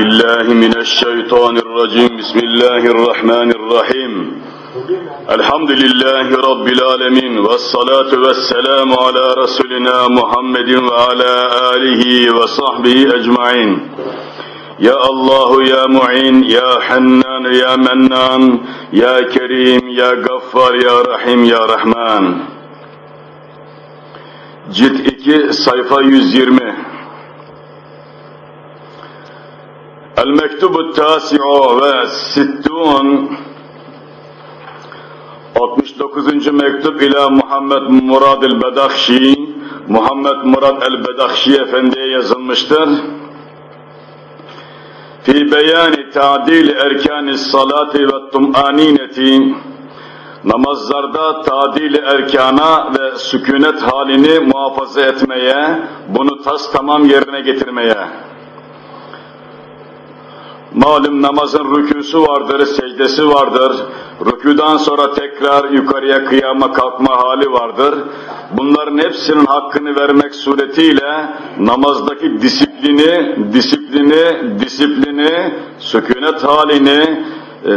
أعوذ بالله من الشيطان الرجيم بسم الله الرحمن الرحيم الحمد لله رب العالمين والصلاة والسلام على رسولنا محمد وعلى آله وصحبه أجمعين يا الله يا معين يا حنان يا منان يا كريم يا غفار يا رحيم يا رحمن Cilt 2 sayfa 120 Tasi'u ve Sittun 69. mektup ila Muhammed Murad el-Bedakşi Muhammed Murad el-Bedakşi Efendi'ye yazılmıştır. Fi beyani ta'dil erkani salati ve tum'anineti namazlarda tadil erkana ve sükunet halini muhafaza etmeye, bunu tas tamam yerine getirmeye. Malum namazın rükûsu vardır, secdesi vardır. Rükûdan sonra tekrar yukarıya kıyama kalkma hali vardır. Bunların hepsinin hakkını vermek suretiyle namazdaki disiplini, disiplini, disiplini, sükunet halini, e,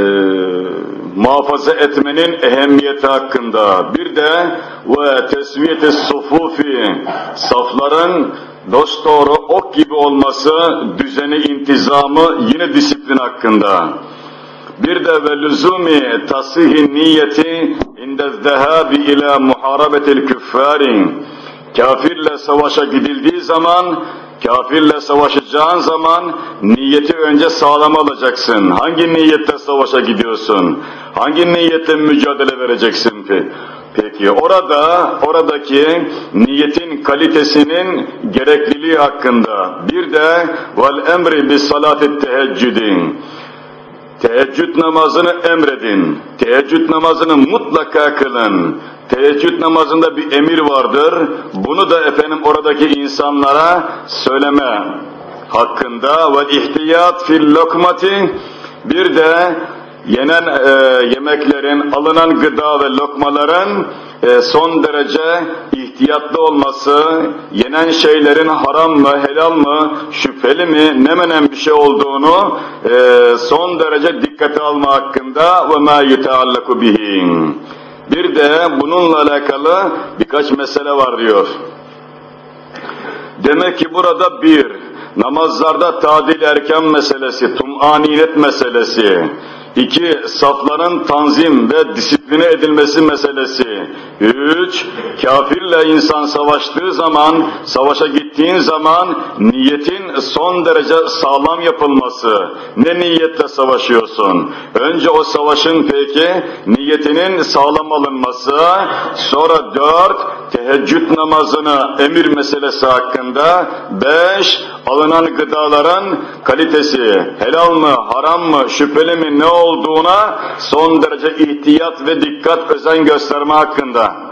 muhafaza etmenin ehemmiyeti hakkında. Bir de ve tesviyete sufufi safların dosdoğru ok gibi olması, düzeni, intizamı yine disiplin hakkında. Bir de ve lüzumi tasihin niyeti inde zehabi ila muharabetil küffarin kafirle savaşa gidildiği zaman Kafirle savaşacağın zaman niyeti önce sağlam alacaksın. Hangi niyette savaşa gidiyorsun? Hangi niyetle mücadele vereceksin ki? Peki orada, oradaki niyetin kalitesinin gerekliliği hakkında bir de vel emri bis salati teheccüdin. Teheccüd namazını emredin. Teheccüd namazını mutlaka kılın. Teheccüd namazında bir emir vardır. Bunu da efendim oradaki insanlara söyleme hakkında ve ihtiyat fil lokmati bir de yenen e, yemeklerin, alınan gıda ve lokmaların e, son derece ihtiyatlı olması, yenen şeylerin haram mı, helal mı, şüpheli mi, ne menen bir şey olduğunu e, son derece dikkate alma hakkında ve ma yuteallaku. Bir de bununla alakalı birkaç mesele var diyor. Demek ki burada bir, namazlarda tadil erken meselesi, tum'aninet meselesi, İki, safların tanzim ve disipline edilmesi meselesi. Üç, kafirle insan savaştığı zaman, savaşa gittiğin zaman niyetin son derece sağlam yapılması. Ne niyetle savaşıyorsun? Önce o savaşın peki niyetinin sağlam alınması, sonra dört, teheccüd namazını emir meselesi hakkında, beş, alınan gıdaların kalitesi, helal mı, haram mı, şüpheli mi, ne olduğuna son derece ihtiyat ve dikkat özen gösterme hakkında.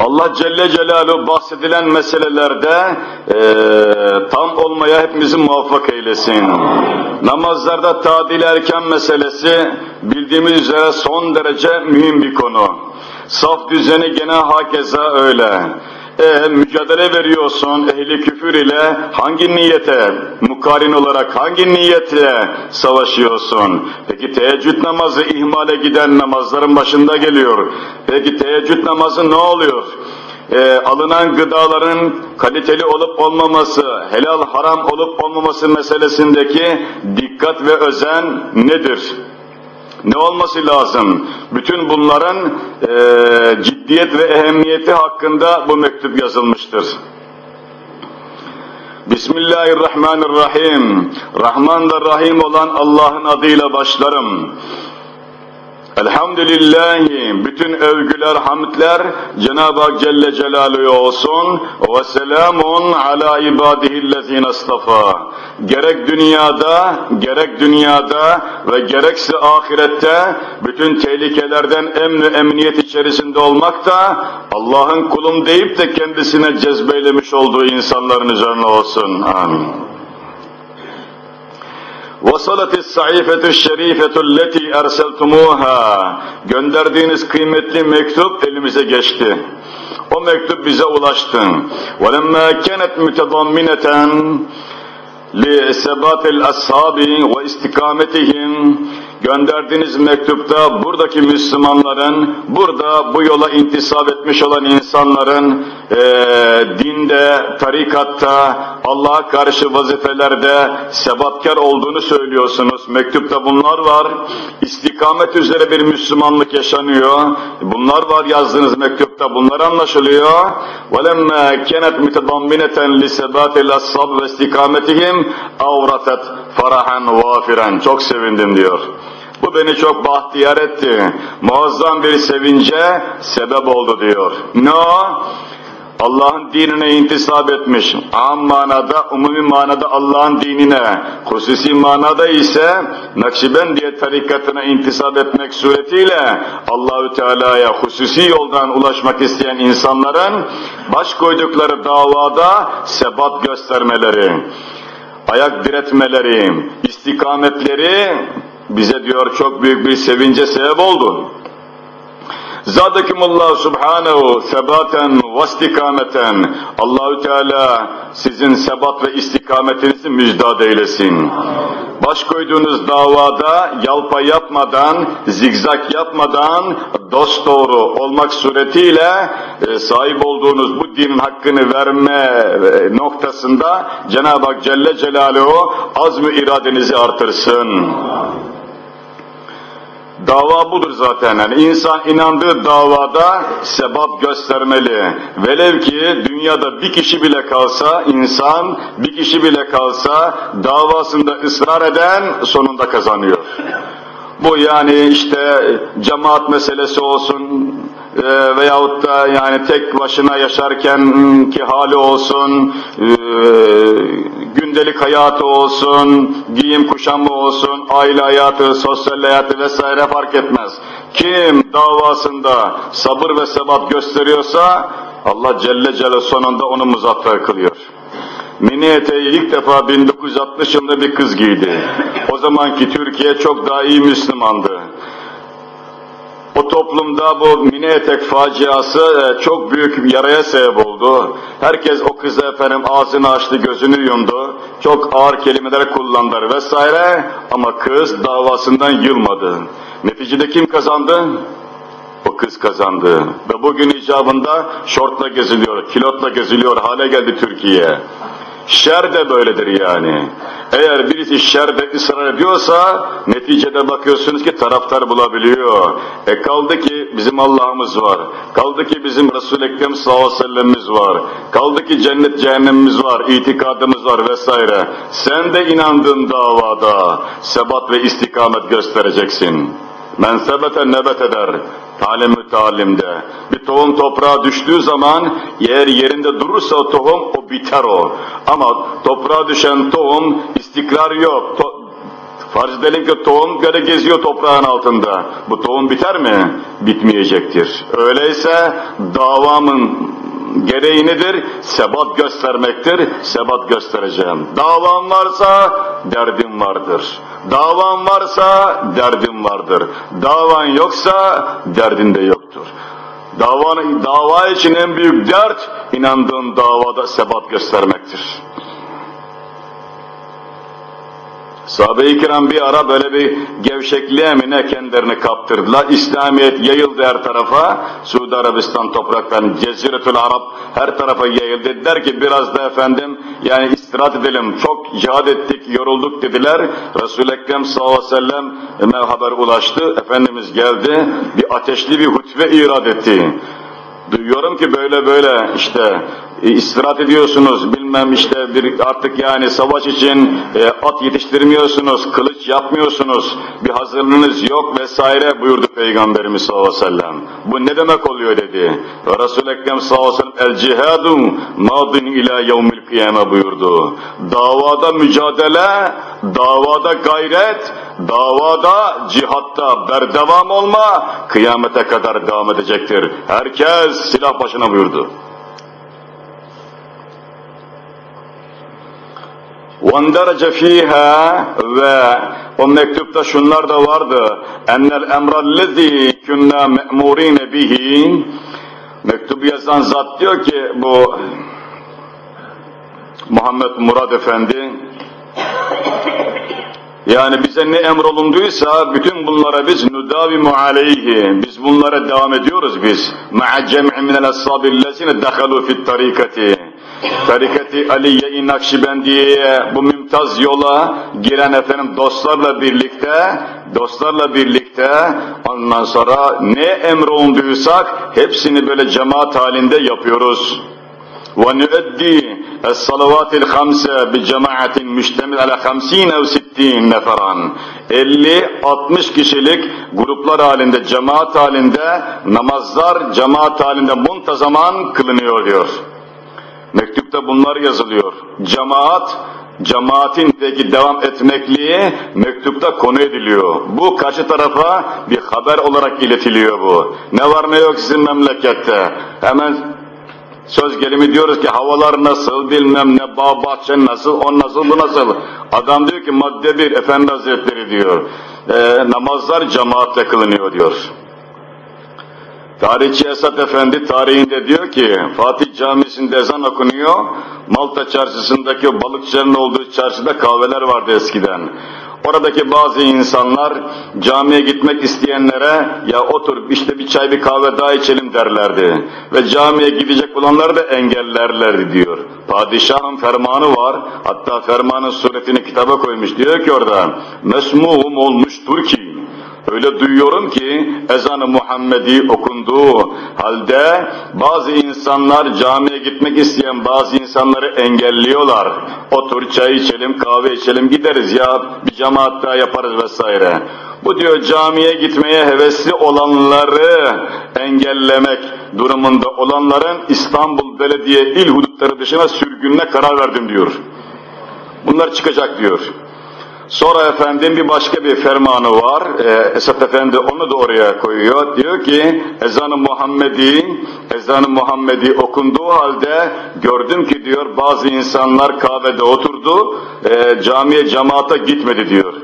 Allah Celle Celaluhu bahsedilen meselelerde e, tam olmaya hepimizi muvaffak eylesin. Namazlarda tadil erken meselesi bildiğimiz üzere son derece mühim bir konu. Saf düzeni gene hakeza öyle. E, mücadele veriyorsun ehli küfür ile hangi niyete mukarin olarak hangi niyetle savaşıyorsun? Peki teheccüd namazı ihmale giden namazların başında geliyor. Peki teheccüd namazı ne oluyor? E, alınan gıdaların kaliteli olup olmaması, helal haram olup olmaması meselesindeki dikkat ve özen nedir? Ne olması lazım? Bütün bunların e, ciddiyet ve ehemmiyeti hakkında bu mektup yazılmıştır. Bismillahirrahmanirrahim. Rahman ve Rahim olan Allah'ın adıyla başlarım. Elhamdülillahi bütün övgüler, hamdler Cenab-ı Hak Celle Celaluhu olsun ve selamun ala ibadihillezine istafa Gerek dünyada, gerek dünyada ve gerekse ahirette bütün tehlikelerden emni emniyet içerisinde olmak da Allah'ın kulum deyip de kendisine cezbeylemiş olduğu insanların üzerine olsun. Amin. وَصَلَتِ السَّعِيفَةُ الشَّرِيفَةُ الَّتِي اَرْسَلْتُمُوهَا Gönderdiğiniz kıymetli mektup elimize geçti. O mektup bize ulaştı. وَلَمَّا كَانَتْ مُتَضَمِّنَةً لثبات الأصحاب واستقامتهم gönderdiğiniz mektupta buradaki Müslümanların, burada bu yola intisap etmiş olan insanların e, dinde, tarikatta, Allah'a karşı vazifelerde sebatkar olduğunu söylüyorsunuz. Mektupta bunlar var. İstikamet üzere bir Müslümanlık yaşanıyor. Bunlar var yazdığınız mektupta. Bunlar anlaşılıyor. وَلَمَّا كَنَتْ مُتَضَمِّنَةً لِسَبَاتِ الْأَصَّابِ وَاسْتِكَامَتِهِمْ اَوْرَتَتْ farahan vafiren. Çok sevindim diyor. Bu beni çok bahtiyar etti. Muazzam bir sevince sebep oldu diyor. Ne o? Allah'ın dinine intisap etmiş. Am manada, umumi manada Allah'ın dinine, hususi manada ise Nakşibendiye tarikatına intisap etmek suretiyle Allahü Teala'ya hususi yoldan ulaşmak isteyen insanların baş koydukları davada sebat göstermeleri, ayak diretmeleri, istikametleri bize diyor çok büyük bir sevince sebep oldu. Zadekumullah subhanehu sebaten ve istikameten. Allahü Teala sizin sebat ve istikametinizi müjdat eylesin. Baş koyduğunuz davada yalpa yapmadan, zigzag yapmadan dost doğru olmak suretiyle e, sahip olduğunuz bu dinin hakkını verme e, noktasında Cenab-ı Hak Celle Celaluhu azmi iradenizi artırsın. Dava budur zaten. Yani insan inandığı davada sebat göstermeli. Velev ki dünyada bir kişi bile kalsa, insan bir kişi bile kalsa davasında ısrar eden sonunda kazanıyor. Bu yani işte cemaat meselesi olsun, e, veyahut da yani tek başına yaşarken ki hali olsun, e, gündelik hayatı olsun, giyim kuşamı olsun, aile hayatı, sosyal hayatı vesaire fark etmez. Kim davasında sabır ve sebat gösteriyorsa Allah Celle Celle sonunda onu muzaffer kılıyor. Mini eteği ilk defa 1960 yılında bir kız giydi. O zamanki Türkiye çok daha iyi Müslümandı. O toplumda bu mini etek faciası e, çok büyük bir yaraya sebep oldu. Herkes o kıza efendim ağzını açtı, gözünü yumdu. Çok ağır kelimeler kullandılar vesaire ama kız davasından yılmadı. Neticede kim kazandı? O kız kazandı. Ve bugün icabında şortla geziliyor, kilotla geziliyor hale geldi Türkiye. Şer de böyledir yani. Eğer birisi şerde ısrar ediyorsa neticede bakıyorsunuz ki taraftar bulabiliyor. E kaldı ki bizim Allah'ımız var. Kaldı ki bizim Resul-i Ekrem sallallahu aleyhi ve sellem'imiz var. Kaldı ki cennet cehennemimiz var, itikadımız var vesaire. Sen de inandığın davada sebat ve istikamet göstereceksin. Men sebete nebet eder. Talim müteallimde. Bir tohum toprağa düştüğü zaman eğer yerinde durursa o tohum o biter o. Ama toprağa düşen tohum istikrar yok. To Farz edelim ki tohum böyle geziyor toprağın altında. Bu tohum biter mi? Bitmeyecektir. Öyleyse davamın gereği nedir? Sebat göstermektir, sebat göstereceğim. Davam varsa derdim vardır. Davan varsa derdim vardır. Davan yoksa derdin de yoktur. Dava, dava için en büyük dert inandığın davada sebat göstermektir. Sahabe-i kiram bir ara böyle bir gevşekliğe mi ne kendilerini kaptırdılar. İslamiyet yayıldı her tarafa. Suudi Arabistan topraklarının Ceziretül Arap her tarafa yayıldı. Dediler ki biraz da efendim yani istirahat edelim. Çok cihad ettik, yorulduk dediler. Resul-i Ekrem sallallahu aleyhi ve sellem haber ulaştı. Efendimiz geldi. Bir ateşli bir hutbe irad etti. Duyuyorum ki böyle böyle işte istirahat ediyorsunuz, bilmem işte bir artık yani savaş için e, at yetiştirmiyorsunuz, kılıç yapmıyorsunuz, bir hazırlığınız yok vesaire buyurdu Peygamberimiz sallallahu aleyhi ve sellem. Bu ne demek oluyor dedi. Ve Resul-i Ekrem sallallahu aleyhi ve sellem el cihadu madin ila yevmil kıyame buyurdu. Davada mücadele, davada gayret, davada cihatta berdevam olma kıyamete kadar devam edecektir. Herkes silah başına buyurdu. وَاَنْدَرَجَ ف۪يهَا ve o mektupta şunlar da vardı. اَنَّ الْاَمْرَ الَّذ۪ي كُنَّا مَأْمُور۪ينَ بِهِ Mektubu yazan zat diyor ki bu Muhammed Murad Efendi Yani bize ne emrolunduysa bütün bunlara biz nudavimu aleyhi. Biz bunlara devam ediyoruz biz. Ma'a cem'i minel ashabillezine dehalu fit tarikati. Tarikati Aliye-i Nakşibendiye'ye bu mümtaz yola giren efendim dostlarla birlikte, dostlarla birlikte ondan sonra ne emrolunduysak hepsini böyle cemaat halinde yapıyoruz. ونؤدي Es-salavatil hamse bi cemaatin müştemil ala hamsin ev sittin neferan. 50-60 kişilik gruplar halinde, cemaat halinde, namazlar cemaat halinde muntazaman kılınıyor diyor. Mektupta bunlar yazılıyor. Cemaat, cemaatin peki devam etmekliği mektupta konu ediliyor. Bu karşı tarafa bir haber olarak iletiliyor bu. Ne var ne yok sizin memlekette. Hemen Söz gelimi diyoruz ki havalar nasıl, bilmem ne, bağ bahçe nasıl, o nasıl, bu nasıl. Adam diyor ki madde bir, Efendi Hazretleri diyor, e, namazlar cemaatle kılınıyor diyor. Tarihçi Esat Efendi tarihinde diyor ki, Fatih Camisi'nde ezan okunuyor, Malta çarşısındaki o balıkçıların olduğu çarşıda kahveler vardı eskiden. Oradaki bazı insanlar camiye gitmek isteyenlere ya otur işte bir çay bir kahve daha içelim derlerdi. Ve camiye gidecek olanları da engellerlerdi diyor. Padişahın fermanı var. Hatta fermanın suretini kitaba koymuş. Diyor ki orada mesmuhum olmuştur ki Öyle duyuyorum ki ezanı Muhammedi okunduğu halde bazı insanlar camiye gitmek isteyen bazı insanları engelliyorlar. Otur çay içelim, kahve içelim gideriz ya bir cemaat daha yaparız vesaire. Bu diyor camiye gitmeye hevesli olanları engellemek durumunda olanların İstanbul Belediye il hudutları dışına sürgününe karar verdim diyor. Bunlar çıkacak diyor. Sonra efendim bir başka bir fermanı var. Ee, Esat Efendi onu da oraya koyuyor. Diyor ki ezan-ı Muhammedi, ezan-ı Muhammedi okunduğu halde gördüm ki diyor bazı insanlar kahvede oturdu, e, camiye cemaata gitmedi diyor.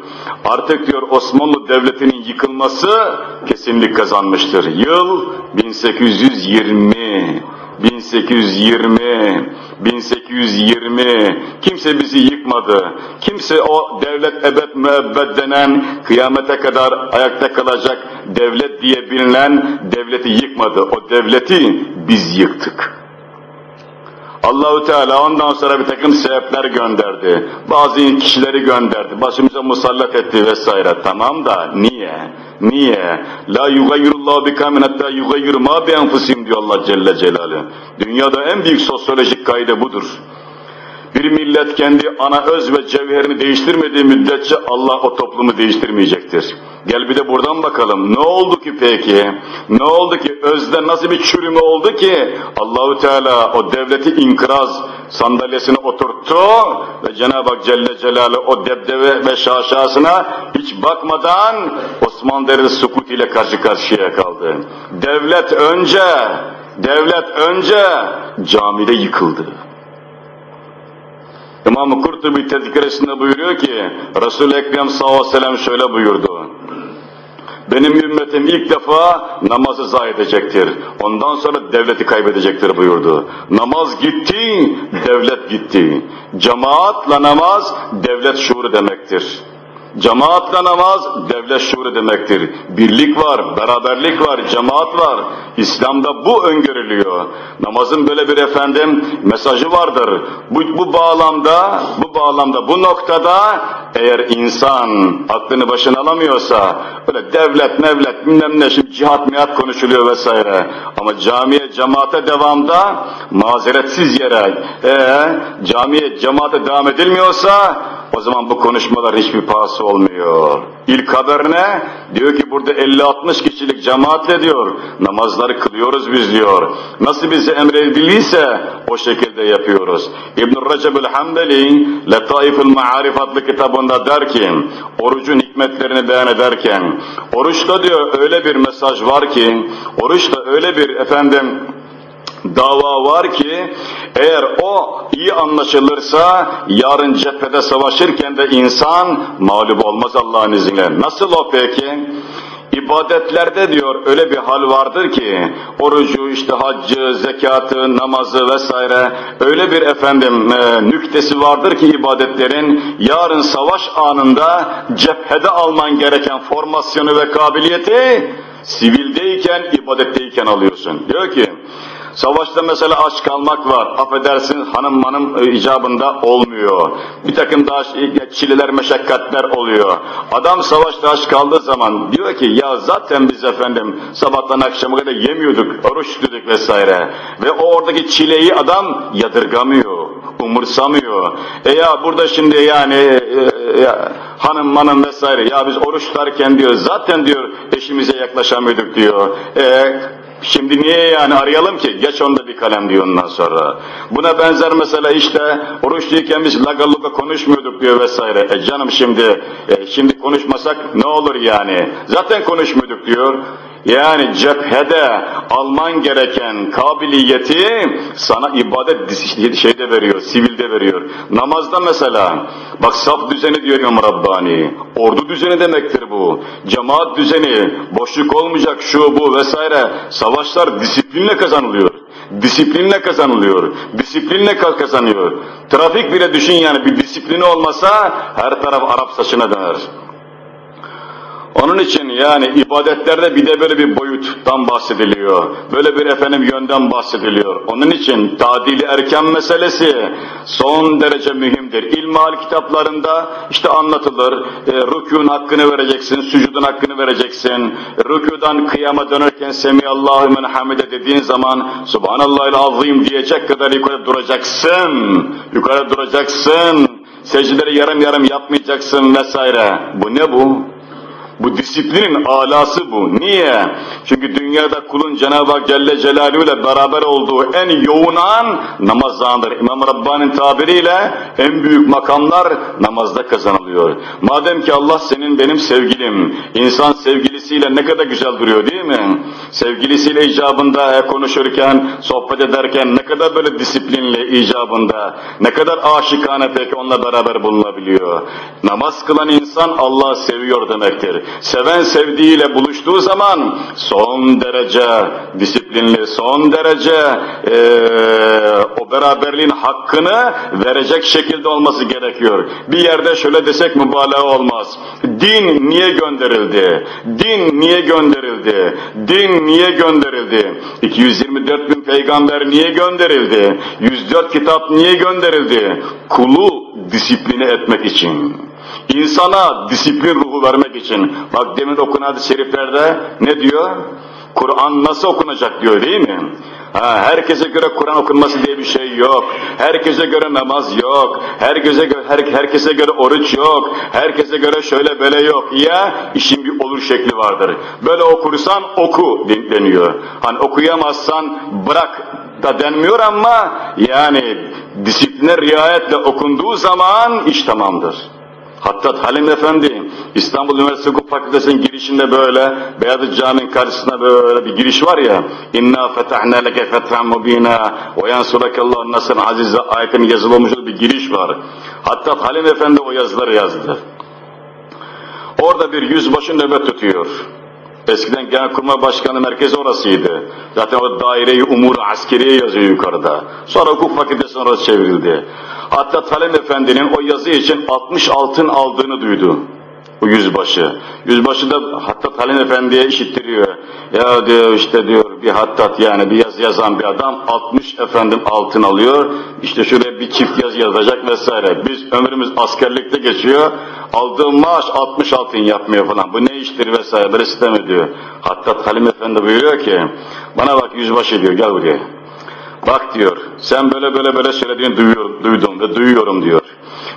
Artık diyor Osmanlı Devleti'nin yıkılması kesinlik kazanmıştır. Yıl 1820. 1820, 1820, kimse bizi yıkmadı. Kimse o devlet ebed müebbet denen kıyamete kadar ayakta kalacak devlet diye bilinen devleti yıkmadı. O devleti biz yıktık. Allahu Teala ondan sonra bir takım sebepler gönderdi. Bazı kişileri gönderdi. Başımıza musallat etti vesaire. Tamam da niye? Niye? La yugayyirullahu bikamin hatta yugayyiru ma bi enfusim diyor Allah Celle Celaluhu. Dünyada en büyük sosyolojik kaide budur. Bir millet kendi ana öz ve cevherini değiştirmediği müddetçe Allah o toplumu değiştirmeyecektir. Gel bir de buradan bakalım. Ne oldu ki peki? Ne oldu ki? Özde nasıl bir çürüme oldu ki? Allahu Teala o devleti inkraz sandalyesine oturttu ve Cenab-ı Hak Celle Celaluhu o debdeve ve şaşasına hiç bakmadan Osmanlı devleti sukut ile karşı karşıya kaldı. Devlet önce, devlet önce camide yıkıldı. İmam-ı Kurtubi tezkiresinde buyuruyor ki Resul-i Ekrem sallallahu aleyhi ve sellem şöyle buyurdu. Benim ümmetim ilk defa namazı zayi edecektir. Ondan sonra devleti kaybedecektir buyurdu. Namaz gitti, devlet gitti. Cemaatla namaz devlet şuuru demektir. Cemaatle namaz devlet şuuru demektir. Birlik var, beraberlik var, cemaat var. İslam'da bu öngörülüyor. Namazın böyle bir efendim mesajı vardır. Bu, bu bağlamda, bu bağlamda, bu noktada eğer insan aklını başına alamıyorsa böyle devlet, mevlet, bilmem ne şimdi cihat miyat konuşuluyor vesaire. Ama camiye, cemaate devamda mazeretsiz yere ee, camiye, cemaate devam edilmiyorsa o zaman bu konuşmalar hiçbir pahası olmuyor. İlk haber ne? Diyor ki burada 50-60 kişilik cemaatle diyor, namazları kılıyoruz biz diyor. Nasıl bize emredildiyse o şekilde yapıyoruz. İbn-i Recep'ül Hanbeli, Letaifül Ma'arif adlı kitabında der ki, orucun hikmetlerini beyan ederken, oruçta diyor öyle bir mesaj var ki, oruçta öyle bir efendim, dava var ki eğer o iyi anlaşılırsa yarın cephede savaşırken de insan mağlup olmaz Allah'ın izniyle. Nasıl o peki? ibadetlerde diyor öyle bir hal vardır ki orucu işte haccı, zekatı, namazı vesaire öyle bir efendim e, nüktesi vardır ki ibadetlerin yarın savaş anında cephede alman gereken formasyonu ve kabiliyeti sivildeyken, ibadetteyken alıyorsun. Diyor ki Savaşta mesela aç kalmak var. Affedersin hanım manım e, icabında olmuyor. Bir takım daha çileler, meşakkatler oluyor. Adam savaşta aç kaldığı zaman diyor ki ya zaten biz efendim sabahtan akşama kadar yemiyorduk, oruç tutuyorduk vesaire. Ve o oradaki çileyi adam yadırgamıyor, umursamıyor. E ya burada şimdi yani e, e, hanım manım vesaire ya biz oruç tutarken diyor zaten diyor eşimize yaklaşamıyorduk diyor. E, Şimdi niye yani arayalım ki? Geç onda bir kalem diyor ondan sonra. Buna benzer mesela işte oruçluyken biz laga luga konuşmuyorduk diyor vesaire. E canım şimdi e, şimdi konuşmasak ne olur yani? Zaten konuşmuyorduk diyor. Yani cephede alman gereken kabiliyeti sana ibadet şeyde veriyor, sivilde veriyor. Namazda mesela, bak saf düzeni diyor İmam Rabbani, ordu düzeni demektir bu. Cemaat düzeni, boşluk olmayacak şu bu vesaire. Savaşlar disiplinle kazanılıyor. Disiplinle kazanılıyor. Disiplinle kazanıyor. Trafik bile düşün yani bir disiplini olmasa her taraf Arap saçına döner. Onun için yani ibadetlerde bir de böyle bir boyuttan bahsediliyor. Böyle bir efendim yönden bahsediliyor. Onun için tadili erken meselesi son derece mühimdir. İlmihal kitaplarında işte anlatılır. E, rükûn hakkını vereceksin, sücudun hakkını vereceksin. Rükûdan kıyama dönerken Semiyallahu men hamide dediğin zaman Subhanallahil azim diyecek kadar yukarı duracaksın. Yukarı duracaksın. Secdeleri yarım yarım yapmayacaksın vesaire. Bu ne bu? Bu disiplinin alası bu. Niye? Çünkü dünyada kulun Cenab-ı Hak Celle Celaluhu ile beraber olduğu en yoğun an namaz anıdır. İmam Rabbani'nin tabiriyle en büyük makamlar namazda kazanılıyor. Madem ki Allah senin benim sevgilim, insan sevgilisiyle ne kadar güzel duruyor değil mi? Sevgilisiyle icabında konuşurken, sohbet ederken ne kadar böyle disiplinli icabında, ne kadar aşikane peki onunla beraber bulunabiliyor. Namaz kılan insan Allah'ı seviyor demektir. Seven sevdiğiyle buluştuğu zaman son derece disiplinli, son derece e, o beraberliğin hakkını verecek şekilde olması gerekiyor. Bir yerde şöyle desek mübalağa olmaz. Din niye gönderildi? Din niye gönderildi? Din niye gönderildi? 224 bin peygamber niye gönderildi? 104 kitap niye gönderildi? Kulu disipline etmek için. İnsana disiplin ruhu vermek için. Bak demin okunan şeriflerde ne diyor? Kur'an nasıl okunacak diyor değil mi? Ha, herkese göre Kur'an okunması diye bir şey yok. Herkese göre namaz yok. Herkese göre, her, herkese göre oruç yok. Herkese göre şöyle böyle yok. Ya işin bir olur şekli vardır. Böyle okursan oku deniyor. Hani okuyamazsan bırak da denmiyor ama yani disipline riayetle okunduğu zaman iş tamamdır. Hatta Halim Efendi İstanbul Üniversitesi Hukuk Fakültesi'nin girişinde böyle Beyazıt Camii'nin karşısında böyle bir giriş var ya İnna fetahna leke fethan mubina ve yansurakallahu nasrın azize ayetin yazılmış bir giriş var. Hatta Halim Efendi o yazıları yazdı. Orada bir yüzbaşı nöbet tutuyor. Eskiden Genelkurmay Başkanı merkezi orasıydı. Zaten o daireyi umuru askeriye yazıyor yukarıda. Sonra hukuk fakültesine orası çevrildi. Hatta Talem Efendi'nin o yazı için 60 altın aldığını duydu. O yüzbaşı. Yüzbaşı da hatta Talem Efendi'ye işittiriyor. Ya diyor işte diyor bir hattat yani bir yazı yazan bir adam 60 efendim altın alıyor. İşte şöyle bir çift yazı yazacak vesaire. Biz ömrümüz askerlikte geçiyor. Aldığım maaş 60 altın yapmıyor falan. Bu ne iştir vesaire böyle sistem ediyor. Hatta Halim Efendi buyuruyor ki bana bak yüzbaşı diyor gel buraya. Bak diyor, sen böyle böyle böyle söylediğini duyuyorum, duydum ve duyuyorum diyor.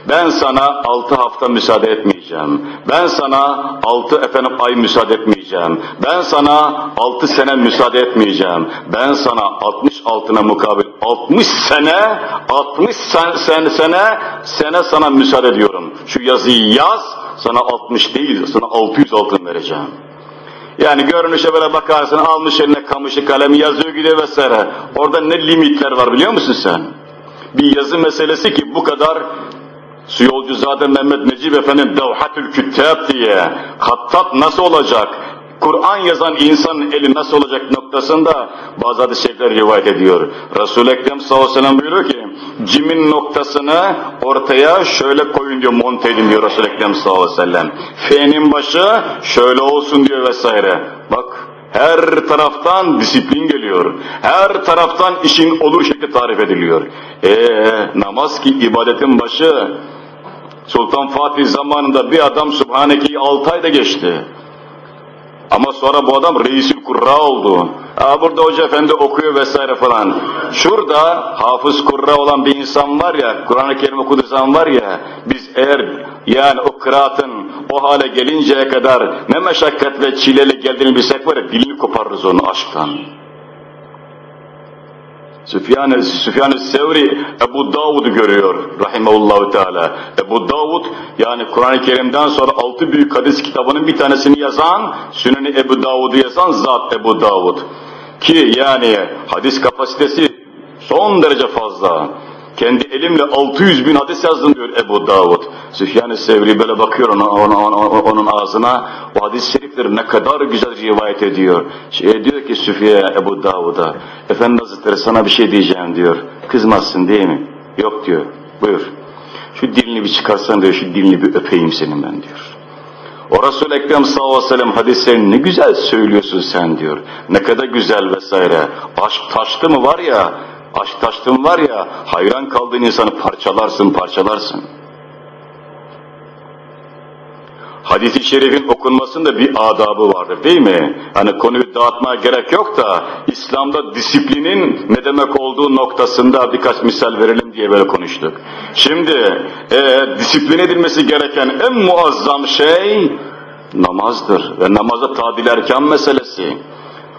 Ben sana altı hafta müsaade etmeyeceğim. Ben sana altı efendim ay müsaade etmeyeceğim. Ben sana altı sene müsaade etmeyeceğim. Ben sana altmış altına mukabil altmış sene, altmış sen, sen, sene, sene sana müsaade ediyorum. Şu yazıyı yaz, sana altmış değil, sana altı yüz altın vereceğim. Yani görünüşe böyle bakarsın almış eline kamışı kalemi yazıyor gidiyor vesaire. Orada ne limitler var biliyor musun sen? Bir yazı meselesi ki bu kadar Su yolcu zaten Mehmet Necip Efendi'nin Devhatül Küttab diye hattat nasıl olacak? Kur'an yazan insanın eli nasıl olacak noktasında bazı hadis-i rivayet ediyor. Resul-i Ekrem sallallahu aleyhi ve sellem buyuruyor ki, cimin noktasını ortaya şöyle koyun diyor, monte edin diyor Resul-i Ekrem sallallahu aleyhi ve sellem. F'nin başı şöyle olsun diyor vesaire. Bak, her taraftan disiplin geliyor. Her taraftan işin olur şekli tarif ediliyor. Eee namaz ki ibadetin başı. Sultan Fatih zamanında bir adam Subhaneke'yi 6 ayda geçti. Ama sonra bu adam reisül kurra oldu. Aa, burada hoca efendi okuyor vesaire falan. Şurada hafız kurra olan bir insan var ya, Kur'an-ı Kerim okuduğu zaman var ya, biz eğer yani o kıraatın o hale gelinceye kadar ne meşakkat ve çileli geldiğini bilsek var ya, dilini koparırız onu aşktan. Süfyan-ı Süfyan Sevri Ebu Davud'u görüyor rahimehullahu teala. Ebu Davud yani Kur'an-ı Kerim'den sonra altı büyük hadis kitabının bir tanesini yazan, Süneni Ebu Davud'u yazan zat Ebu Davud. Ki yani hadis kapasitesi son derece fazla. Kendi elimle 600 bin hadis yazdım diyor Ebu Davud. Süfyan-ı Sevri böyle bakıyor ona, ona, ona, onun ağzına. O hadis-i şerifleri ne kadar güzel rivayet ediyor. Şey diyor ki Süfyan Ebu Davud'a, Efendi Hazretleri sana bir şey diyeceğim diyor. Kızmazsın değil mi? Yok diyor. Buyur. Şu dilini bir çıkarsan diyor, şu dilini bir öpeyim senin ben diyor. O Resul-i Ekrem sallallahu aleyhi ve sellem hadislerini ne güzel söylüyorsun sen diyor. Ne kadar güzel vesaire. Aşk taştı mı var ya, aşk var ya, hayran kaldığın insanı parçalarsın, parçalarsın. Hadis-i şerifin okunmasında bir adabı vardır değil mi? Hani konuyu dağıtmaya gerek yok da İslam'da disiplinin ne demek olduğu noktasında birkaç misal verelim diye böyle konuştuk. Şimdi e, disiplin edilmesi gereken en muazzam şey namazdır ve namaza tadil erken meselesi.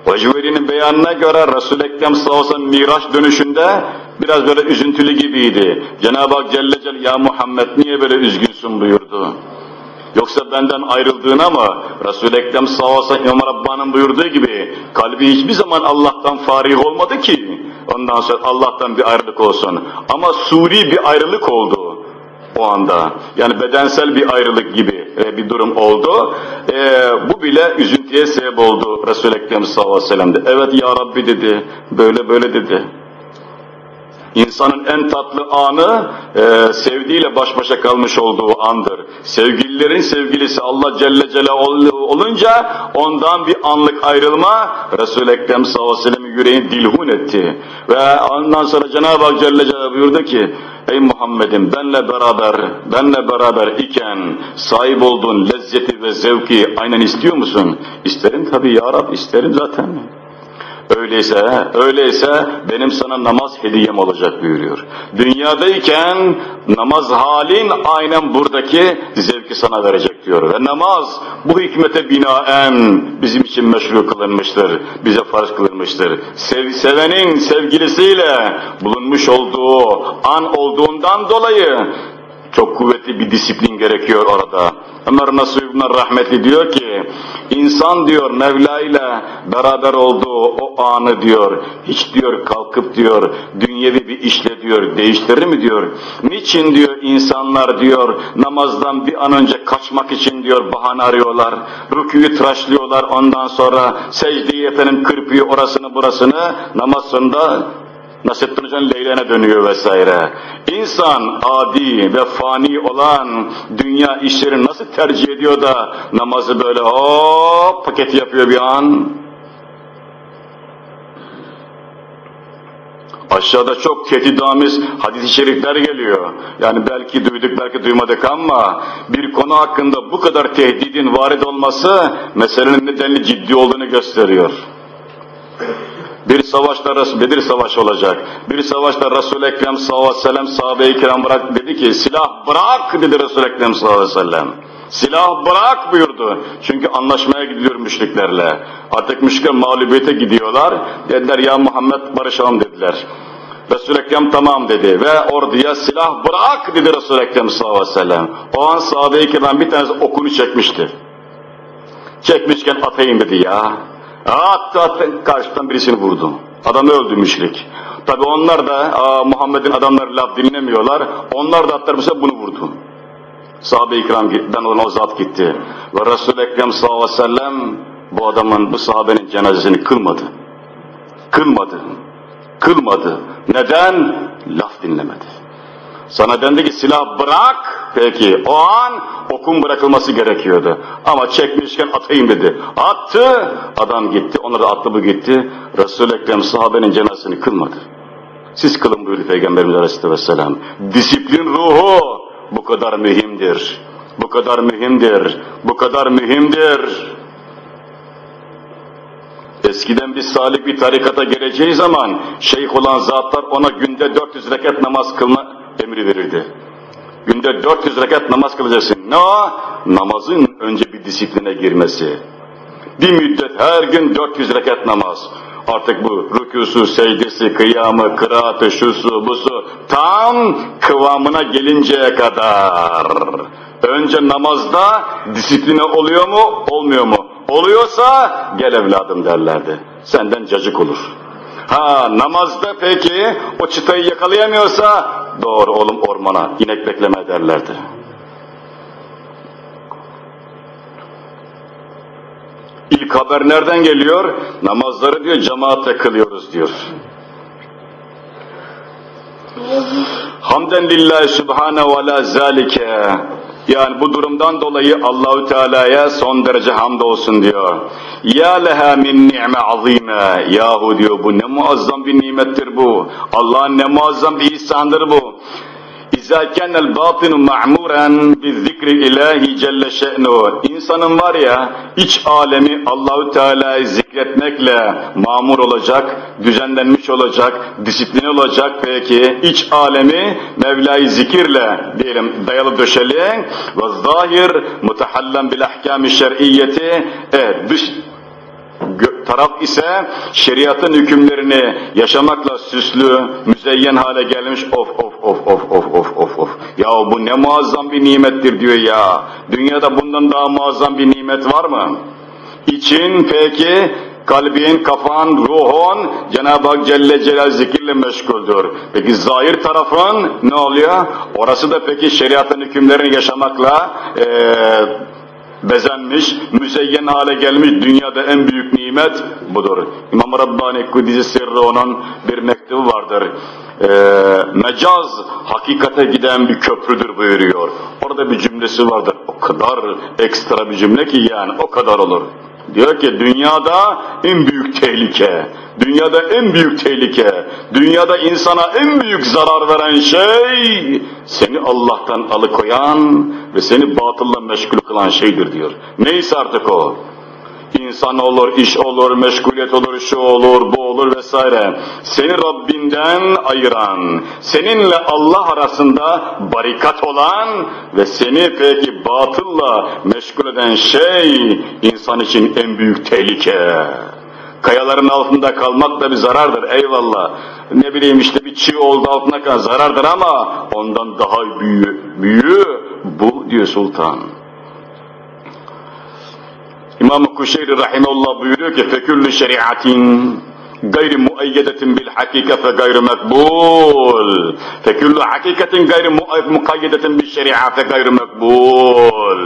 Vecveri'nin beyanına göre Resul-i Ekrem sallallahu Miraç dönüşünde biraz böyle üzüntülü gibiydi. Cenab-ı Hak Celle Celle ya Muhammed niye böyle üzgünsün buyurdu. Yoksa benden ayrıldığına mı? Resul-i Ekrem sallallahu aleyhi buyurduğu gibi kalbi hiçbir zaman Allah'tan farih olmadı ki. Ondan sonra Allah'tan bir ayrılık olsun. Ama suri bir ayrılık oldu anda. Yani bedensel bir ayrılık gibi bir durum oldu. Ee, bu bile üzüntüye sebep oldu Resul-i Ekrem sallallahu aleyhi ve sellem'de. Evet ya Rabbi dedi, böyle böyle dedi. İnsanın en tatlı anı e, sevdiğiyle baş başa kalmış olduğu andır. Sevgililerin sevgilisi Allah Celle Celle olunca ondan bir anlık ayrılma Resul-i Ekrem sallallahu aleyhi ve yüreğini dilhun etti. Ve ondan sonra Cenab-ı Hak Celle Celle buyurdu ki Ey Muhammed'im benle beraber, benle beraber iken sahip olduğun lezzeti ve zevki aynen istiyor musun? İsterim tabii ya Rab, isterim zaten. Öyleyse, öyleyse benim sana namaz hediyem olacak buyuruyor. Dünyadayken namaz halin aynen buradaki zevki sana verecek diyor. Ve namaz bu hikmete binaen bizim için meşru kılınmıştır, bize farz kılınmıştır. Sev, sevenin sevgilisiyle bulunmuş olduğu an olduğundan dolayı çok kuvvetli bir disiplin gerekiyor orada. Ömer Nasuh Rahmetli diyor ki, insan diyor Mevla ile beraber olduğu o anı diyor, hiç diyor kalkıp diyor, dünyevi bir işle diyor, değiştirir mi diyor. Niçin diyor insanlar diyor, namazdan bir an önce kaçmak için diyor bahane arıyorlar, rüküyü tıraşlıyorlar, ondan sonra secdeyi efendim kırpıyor orasını burasını, namaz sonunda Nasrettin Hoca'nın Leyla'na dönüyor vesaire. İnsan adi ve fani olan dünya işleri nasıl tercih ediyor da namazı böyle hop paket yapıyor bir an. Aşağıda çok tehdidamiz hadis-i şerifler geliyor. Yani belki duyduk belki duymadık ama bir konu hakkında bu kadar tehdidin varid olması meselenin nedenli ciddi olduğunu gösteriyor. Bir savaşta Bedir Savaşı olacak. Bir savaşta Resul-i Ekrem sallallahu aleyhi ve sellem sahabe-i kiram bırak dedi ki silah bırak dedi Resul-i Ekrem sallallahu aleyhi ve sellem. Silah bırak buyurdu. Çünkü anlaşmaya gidiyor müşriklerle. Artık müşrikler mağlubiyete gidiyorlar. Dediler ya Muhammed barışalım dediler. Resul-i Ekrem tamam dedi ve orduya silah bırak dedi Resul-i Ekrem sallallahu aleyhi ve sellem. O an sahabe-i kiram bir tanesi okunu çekmişti. Çekmişken atayım dedi ya. Attı attı karşıdan birisini vurdu. Adamı öldü müşrik. Tabi onlar da Muhammed'in adamları laf dinlemiyorlar. Onlar da atlar bu bunu vurdu. Sahabe-i ikramdan ona o zat gitti. Ve Resul-i Ekrem sallallahu aleyhi ve sellem bu adamın, bu sahabenin cenazesini kılmadı. Kılmadı. Kılmadı. Neden? Laf dinlemedi. Sana dendi ki silah bırak. Peki o an okun bırakılması gerekiyordu. Ama çekmişken atayım dedi. Attı. Adam gitti. Ona da attı bu gitti. Resul-i Ekrem sahabenin cenazesini kılmadı. Siz kılın buyurdu Peygamberimiz Aleyhisselatü Vesselam. Disiplin ruhu bu kadar mühimdir. Bu kadar mühimdir. Bu kadar mühimdir. Eskiden biz salih bir tarikata geleceği zaman şeyh olan zatlar ona günde 400 rekat namaz kılma emri verirdi. Günde 400 rekat namaz kılacaksın. Ne o? Namazın önce bir disipline girmesi. Bir müddet her gün 400 rekat namaz. Artık bu rükûsu, secdesi, kıyamı, kıraatı, şusu, busu tam kıvamına gelinceye kadar. Önce namazda disipline oluyor mu, olmuyor mu? Oluyorsa gel evladım derlerdi. Senden cacık olur. Ha namazda peki o çıtayı yakalayamıyorsa doğru oğlum ormana inek bekleme derlerdi. İlk haber nereden geliyor? Namazları diyor cemaatle kılıyoruz diyor. Hamden lillahi subhane ve la zalike. Yani bu durumdan dolayı Allahü Teala'ya son derece hamdolsun diyor. Ya leha min ni'me azime. Yahu diyor bu ne muazzam bir nimettir bu. Allah'ın ne muazzam bir ihsandır bu. Kennel batinu ma'muren bi zikri ilahi celle şe'nu. İnsanın var ya iç alemi Allahü Teala'yı zikretmekle mamur olacak, düzenlenmiş olacak, disiplin olacak peki. iç alemi Mevla'yı zikirle diyelim dayalı döşeli ve zahir mutahallen bil ahkâmi şer'iyyeti. Evet taraf ise şeriatın hükümlerini yaşamakla süslü, müzeyyen hale gelmiş of of of of of of of of. Ya bu ne muazzam bir nimettir diyor ya. Dünyada bundan daha muazzam bir nimet var mı? İçin peki kalbin, kafan, ruhun Cenab-ı Hak Celle Celal zikirle meşguldür. Peki zahir tarafın ne oluyor? Orası da peki şeriatın hükümlerini yaşamakla ee, bezenmiş, müzeyyen hale gelmiş dünyada en büyük nimet budur. İmam Rabbani Kudüs Sirri onun bir mektubu vardır. Ee, mecaz hakikate giden bir köprüdür buyuruyor. Orada bir cümlesi vardır. O kadar ekstra bir cümle ki yani o kadar olur. Diyor ki dünyada en büyük tehlike, dünyada en büyük tehlike, dünyada insana en büyük zarar veren şey seni Allah'tan alıkoyan ve seni batılla meşgul kılan şeydir diyor. Neyse artık o. İnsan olur, iş olur, meşguliyet olur, şu olur, bu olur vesaire. Seni Rabbinden ayıran, seninle Allah arasında barikat olan ve seni peki batılla meşgul eden şey insan için en büyük tehlike. Kayaların altında kalmak da bir zarardır eyvallah. Ne bileyim işte bir çiğ oldu altına kal zarardır ama ondan daha büyüğü, büyüğü bu diyor sultan. İmam-ı Kuşeyri Rahimullah buyuruyor ki feküllü şeriatin gayri muayyedetin bil hakike fe gayri mekbul. Feküllü hakikatin gayri muayyedetin bil şeria fe gayri mekbul.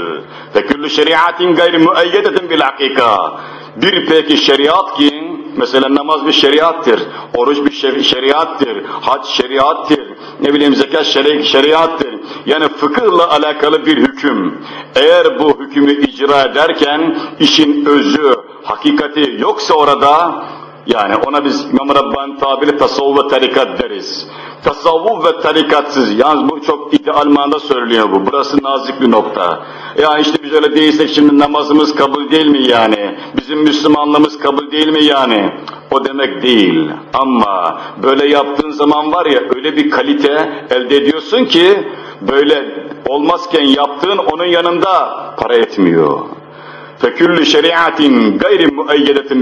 Şeriatin gayri muayyedetin bil hakika. Bir peki şeriat ki Mesela namaz bir şeriattır, oruç bir şer şeriattır, hac şeriattır, ne bileyim zekat şeri şeriattır. Yani fıkıhla alakalı bir hüküm. Eğer bu hükmü icra ederken işin özü, hakikati yoksa orada yani ona biz İmam Rabbani tabiri tasavvuf ve tarikat deriz. Tasavvuf ve tarikatsız, yalnız bu çok ideal manada söylüyor bu. Burası nazik bir nokta. Ya işte biz öyle değilsek şimdi namazımız kabul değil mi yani? Bizim Müslümanlığımız kabul değil mi yani? O demek değil. Ama böyle yaptığın zaman var ya öyle bir kalite elde ediyorsun ki böyle olmazken yaptığın onun yanında para etmiyor. Feküllü şeriatin gayri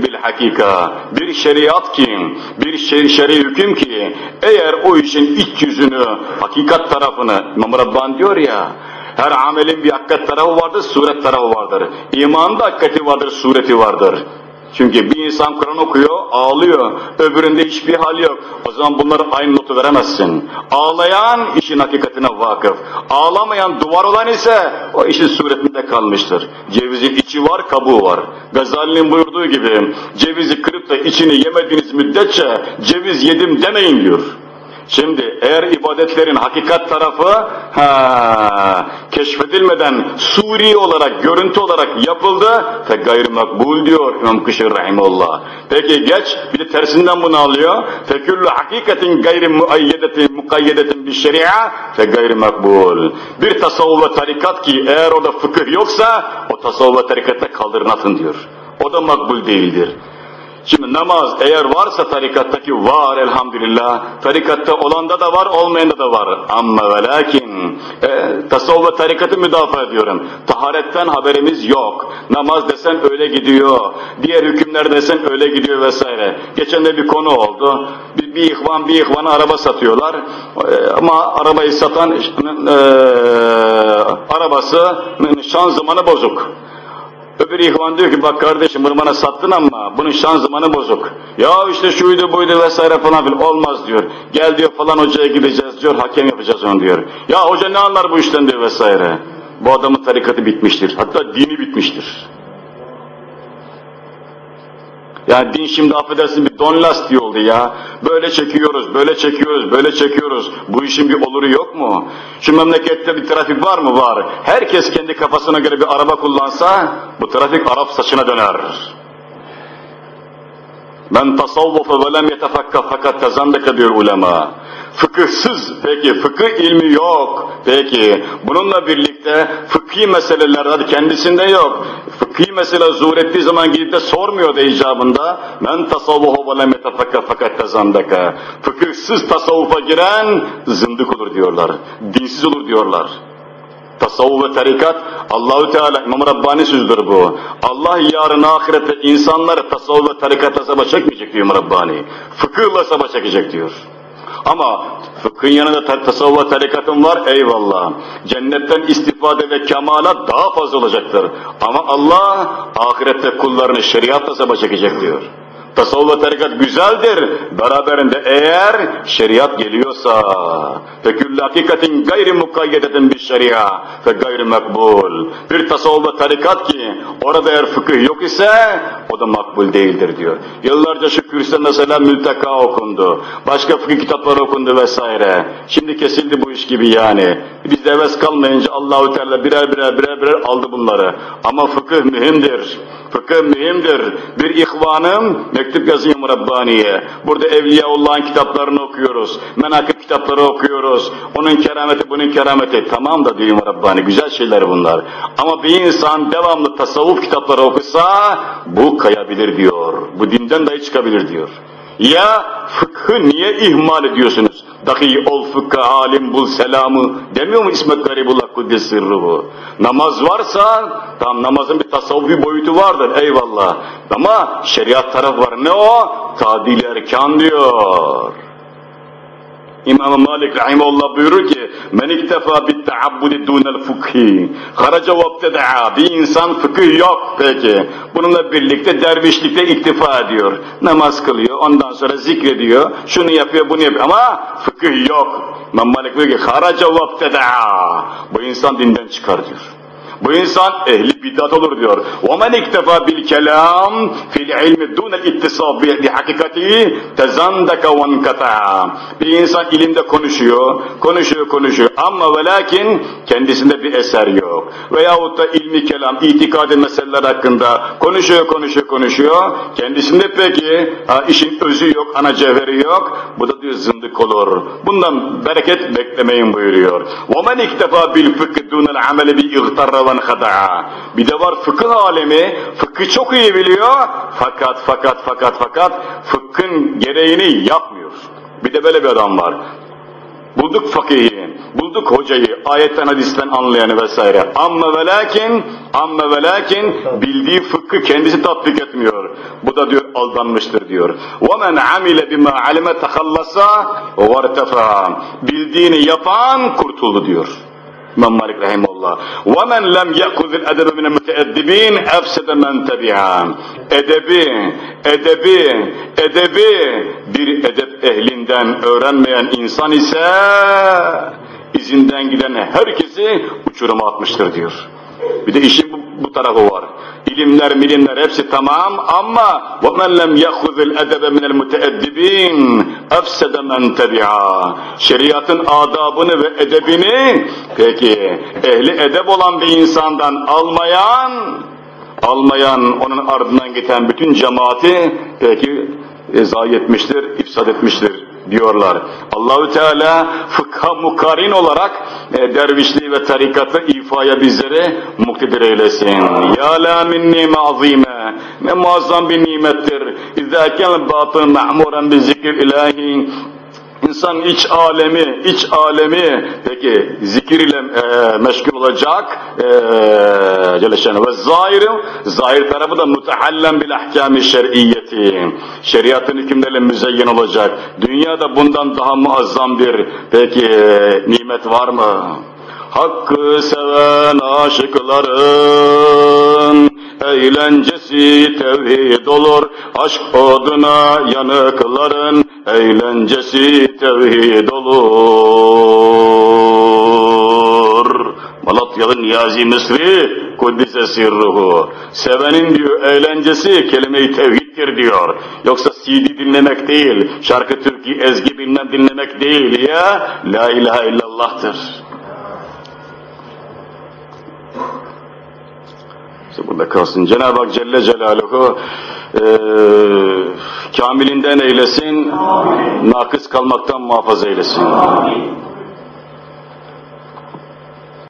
bil hakika. Bir şeriat ki, bir şer şer'i hüküm ki, eğer o işin iç yüzünü, hakikat tarafını, İmam Rabban diyor ya, her amelin bir hakikat tarafı vardır, suret tarafı vardır. İmanın da hakikati vardır, sureti vardır. Çünkü bir insan Kur'an okuyor, ağlıyor. Öbüründe hiçbir hal yok. O zaman bunları aynı notu veremezsin. Ağlayan işin hakikatine vakıf. Ağlamayan duvar olan ise o işin suretinde kalmıştır. Cevizin içi var, kabuğu var. Gazali'nin buyurduğu gibi cevizi kırıp da içini yemediğiniz müddetçe ceviz yedim demeyin diyor. Şimdi eğer ibadetlerin hakikat tarafı ha, keşfedilmeden suri olarak, görüntü olarak yapıldı fe gayrı makbul diyor İmam Kışır Rahimullah. Peki geç bir de tersinden bunu alıyor. Fe küllü hakikatin gayri muayyedetin mukayyedetin bir şeria fe gayrı makbul. Bir tasavvuf ve tarikat ki eğer orada fıkıh yoksa o tasavvuf ve tarikatta kaldırın atın diyor. O da makbul değildir. Şimdi namaz eğer varsa tarikattaki var elhamdülillah. Tarikatta olanda da var, olmayanda da var. Ama ve lakin e, tasavvuf tarikatı müdafaa ediyorum. Taharetten haberimiz yok. Namaz desen öyle gidiyor. Diğer hükümler desen öyle gidiyor vesaire. Geçen de bir konu oldu. Bir, bir ihvan bir ihvana araba satıyorlar. E, ama arabayı satan e, arabası şanzımanı bozuk. Öbür ihvan diyor ki bak kardeşim bunu bana sattın ama bunun şanzımanı bozuk. Ya işte şuydu buydu vesaire falan filan olmaz diyor. Gel diyor falan hocaya gideceğiz diyor hakem yapacağız onu diyor. Ya hoca ne anlar bu işten diyor vesaire. Bu adamın tarikatı bitmiştir. Hatta dini bitmiştir. Yani din şimdi affedersin bir don lastiği oldu ya. Böyle çekiyoruz, böyle çekiyoruz, böyle çekiyoruz. Bu işin bir oluru yok mu? Şu memlekette bir trafik var mı? Var. Herkes kendi kafasına göre bir araba kullansa bu trafik Arap saçına döner. Men tasavvufa ve lem fakat tezandaka diyor ulema. Fıkıhsız, peki fıkıh ilmi yok. Peki bununla birlikte fıkhi meseleler hadi kendisinde yok. Fıkhi mesele zuhur ettiği zaman gidip de sormuyor da icabında. Men tasavvuhu ve lem yetefakka fakat tezandaka. Fıkıhsız tasavvufa giren zındık olur diyorlar. Dinsiz olur diyorlar. Tasavvuf ve tarikat Allahü Teala İmam Rabbani sözüdür bu. Allah yarın ahirette insanları tasavvuf ve tarikatla sabah çekmeyecek diyor İmam Rabbani. Fıkıhla sabah çekecek diyor. Ama fıkhın yanında tasavvuf tarikatın var eyvallah. Cennetten istifade ve kemalat daha fazla olacaktır. Ama Allah ahirette kullarını şeriatla sabah çekecek diyor. Tasavvuf ve tarikat güzeldir. Beraberinde eğer şeriat geliyorsa feküllü hakikatin gayri mukayyedetin bir şeria ve gayri makbul. Bir tasavvuf ve tarikat ki orada eğer fıkıh yok ise o da makbul değildir diyor. Yıllarca şu kürse mesela mülteka okundu. Başka fıkıh kitapları okundu vesaire. Şimdi kesildi bu iş gibi yani. Biz de heves kalmayınca Allahu Teala birer birer birer birer aldı bunları. Ama fıkıh mühimdir. Fıkıh mühimdir. Bir ihvanım mektup yazayım Rabbani'ye. Burada Evliyaullah'ın kitaplarını okuyoruz. Menakip kitapları okuyoruz. Onun kerameti bunun kerameti. Tamam da diyorum Rabbani. Güzel şeyler bunlar. Ama bir insan devamlı tasavvuf kitapları okusa bu kayabilir diyor. Bu dinden dahi çıkabilir diyor. Ya fıkhı niye ihmal ediyorsunuz? Dahi ol fıkha alim bul selamı demiyor mu İsmet Garibullah Kuddis sırrı Namaz varsa tam namazın bir tasavvufi boyutu vardır eyvallah. Ama şeriat tarafı var. Ne o? Tadil erkan diyor. İmam Malik rahimehullah buyurur ki men iktefa bit taabbudi dunel fıkhi haraca vabteda'a bir insan fıkıh yok peki. Bununla birlikte dervişlikte iktifa ediyor. Namaz kılıyor ondan sonra zikrediyor. Şunu yapıyor bunu yapıyor. Ama fıkıh yok. İmam Malik buyuruyor ki haraca vabteda'a bu insan dinden çıkar diyor bu insan ehli bidat olur diyor. وَمَنْ اِكْتَفَى بِالْكَلَامِ فِي الْعِلْمِ دُونَ الْاِتِّصَابِ بِحَقِقَتِهِ تَزَنْدَكَ وَانْكَتَعَ Bir insan ilimde konuşuyor, konuşuyor, konuşuyor ama ve lakin kendisinde bir eser yok. Veyahut da ilmi kelam, itikadi meseleler hakkında konuşuyor, konuşuyor, konuşuyor. Kendisinde peki ha, işin özü yok, ana cevheri yok. Bu da diyor zındık olur. Bundan bereket beklemeyin buyuruyor. وَمَنْ اِكْتَفَى بِالْفِقِّ دُونَ الْعَمَلِ بِاِغْتَرَّ وَانْخَدَعَ Bir de var fıkıh alemi, fıkhı çok iyi biliyor. Fakat, fakat, fakat, fakat fıkhın gereğini yapmıyor. Bir de böyle bir adam var. Bulduk fakihi, bulduk hocayı, ayetten hadisten anlayanı vesaire. Amma ve lakin, amma ve lakin bildiği fıkhı kendisi tatbik etmiyor. Bu da diyor aldanmıştır diyor. وَمَنْ عَمِلَ بِمَا عَلِمَ تَخَلَّصَ وَارْتَفَى Bildiğini yapan kurtuldu diyor. İmam Malik Rahimullah. Allah. وَمَنْ لَمْ يَأْخُذِ الْاَدَبَ مِنَ الْمُتَأَدِّب۪ينَ اَفْسَدَ مَنْ تَبِعًا Edebi, edebi, edebi bir edep ehlinden öğrenmeyen insan ise izinden giden herkesi uçuruma atmıştır diyor. Bir de işin bu, bu tarafı var. İlimler, milimler hepsi tamam ama وَمَنْ لَمْ يَخُذِ الْاَدَبَ مِنَ الْمُتَأَدِّب۪ينَ اَفْسَدَ مَنْ تَبِعًا Şeriatın adabını ve edebini peki ehli edep olan bir insandan almayan almayan, onun ardından giden bütün cemaati peki e, zayi etmiştir, ifsad etmiştir diyorlar. Allahü Teala fıkha mukarin olarak e, dervişliği ve tarikatı ifaya bizleri muktedir eylesin. Ya la min nime azime ne muazzam bir nimettir. İzâ kel batın ma'muren bi zikir ilahi İnsan iç alemi, iç alemi peki zikir ile e, meşgul olacak e, ve zahiri, zahir tarafı da mutehallem bil ahkâmi şer'iyyeti. Şeriatın hükümleriyle müzeyyen olacak. Dünyada bundan daha muazzam bir peki nimet var mı? Hakkı seven aşıkların eğlencesi tevhid olur. Aşk oduna yanıkların eğlencesi tevhid olur. Malatyalı Niyazi Mısri Kuddise sirruhu. Sevenin diyor eğlencesi kelime-i tevhiddir diyor. Yoksa CD dinlemek değil, şarkı türkü ezgi bilmem dinlemek değil ya. La ilahe illallah'tır. Burada kalsın. Cenab-ı Hak Celle Celaluhu e, kamilinden eylesin, Amin. nakıs kalmaktan muhafaza eylesin. Amin.